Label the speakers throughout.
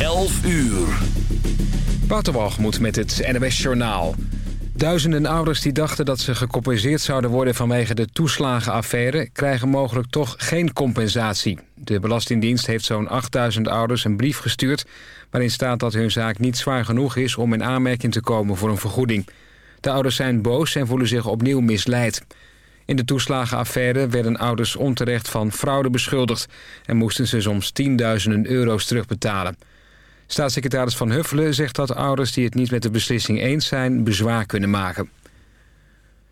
Speaker 1: 11 uur.
Speaker 2: Waterwalgemoed met het NWS Journaal. Duizenden ouders die dachten dat ze gecompenseerd zouden worden... vanwege de toeslagenaffaire... krijgen mogelijk toch geen compensatie. De Belastingdienst heeft zo'n 8000 ouders een brief gestuurd... waarin staat dat hun zaak niet zwaar genoeg is... om in aanmerking te komen voor een vergoeding. De ouders zijn boos en voelen zich opnieuw misleid. In de toeslagenaffaire werden ouders onterecht van fraude beschuldigd... en moesten ze soms tienduizenden euro's terugbetalen. Staatssecretaris Van Huffelen zegt dat ouders die het niet met de beslissing eens zijn... bezwaar kunnen maken.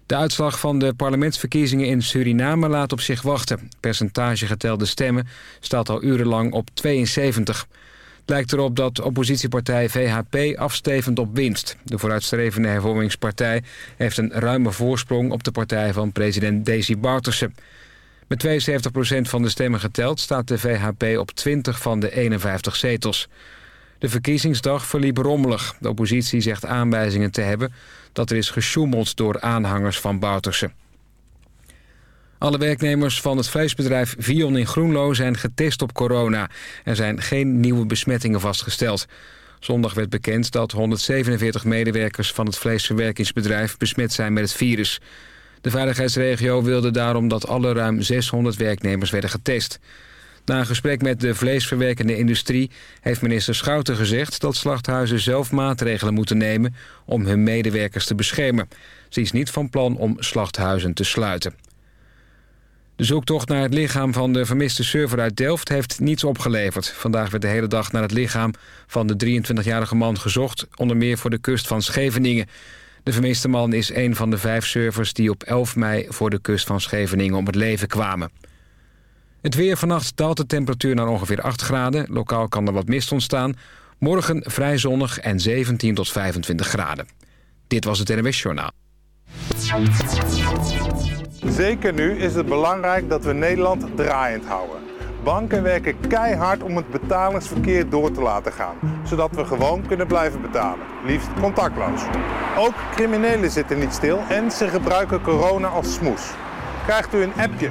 Speaker 2: De uitslag van de parlementsverkiezingen in Suriname laat op zich wachten. Percentage getelde stemmen staat al urenlang op 72. Het lijkt erop dat oppositiepartij VHP afstevend op winst. De vooruitstrevende hervormingspartij heeft een ruime voorsprong... op de partij van president Desi Bouterse. Met 72% van de stemmen geteld staat de VHP op 20 van de 51 zetels. De verkiezingsdag verliep rommelig. De oppositie zegt aanwijzingen te hebben dat er is gesjoemeld door aanhangers van Bouterse. Alle werknemers van het vleesbedrijf Vion in Groenlo zijn getest op corona. Er zijn geen nieuwe besmettingen vastgesteld. Zondag werd bekend dat 147 medewerkers van het vleesverwerkingsbedrijf besmet zijn met het virus. De veiligheidsregio wilde daarom dat alle ruim 600 werknemers werden getest. Na een gesprek met de vleesverwerkende industrie heeft minister Schouten gezegd dat slachthuizen zelf maatregelen moeten nemen om hun medewerkers te beschermen. Ze is niet van plan om slachthuizen te sluiten. De zoektocht naar het lichaam van de vermiste server uit Delft heeft niets opgeleverd. Vandaag werd de hele dag naar het lichaam van de 23-jarige man gezocht... onder meer voor de kust van Scheveningen. De vermiste man is een van de vijf servers die op 11 mei... voor de kust van Scheveningen om het leven kwamen. Het weer vannacht daalt de temperatuur naar ongeveer 8 graden. Lokaal kan er wat mist ontstaan. Morgen vrij zonnig en 17 tot 25 graden. Dit was het NWS Journaal.
Speaker 3: Zeker nu is het belangrijk dat we Nederland draaiend houden. Banken werken keihard om het betalingsverkeer door te laten gaan, zodat we gewoon kunnen blijven betalen, liefst contactloos. Ook criminelen zitten niet stil en ze gebruiken corona als smoes. Krijgt u een appje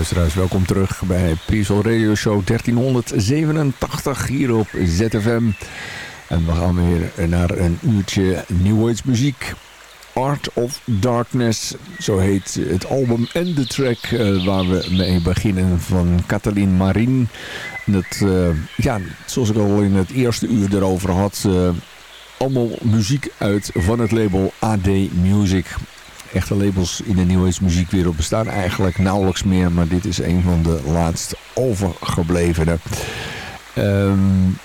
Speaker 4: Luisteraars, welkom terug bij Peaceful Radio Show 1387 hier op ZFM. En we gaan weer naar een uurtje New Age muziek. Art of Darkness, zo heet het album en de track uh, waar we mee beginnen van Katalin Marin. Dat, uh, ja, zoals ik al in het eerste uur erover had, uh, allemaal muziek uit van het label AD Music echte labels in de New muziekwereld bestaan eigenlijk nauwelijks meer. Maar dit is een van de laatst overgeblevene. Um,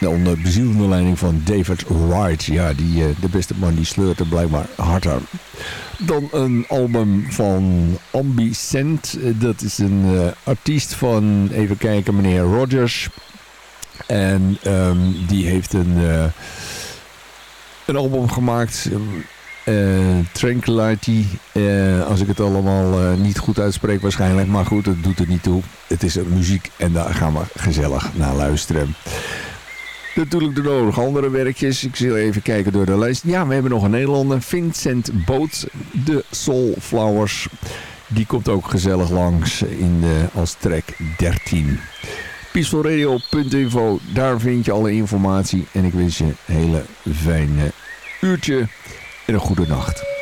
Speaker 4: onder bezielende leiding van David Wright. Ja, die, de beste man die sleurt er blijkbaar harder. Dan een album van Ambicent. Dat is een uh, artiest van, even kijken, meneer Rogers. En um, die heeft een, een album gemaakt... Uh, Tranquility, uh, als ik het allemaal uh, niet goed uitspreek waarschijnlijk. Maar goed, dat doet er niet toe. Het is muziek en daar gaan we gezellig naar luisteren. Natuurlijk de nodige andere werkjes. Ik zal even kijken door de lijst. Ja, we hebben nog een Nederlander. Vincent Boot, de Soulflowers. Die komt ook gezellig langs in de, als track 13. Peacefulradio.info, daar vind je alle informatie. En ik wens je een hele fijne uurtje en een goede nacht.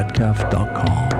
Speaker 5: redcalf.com.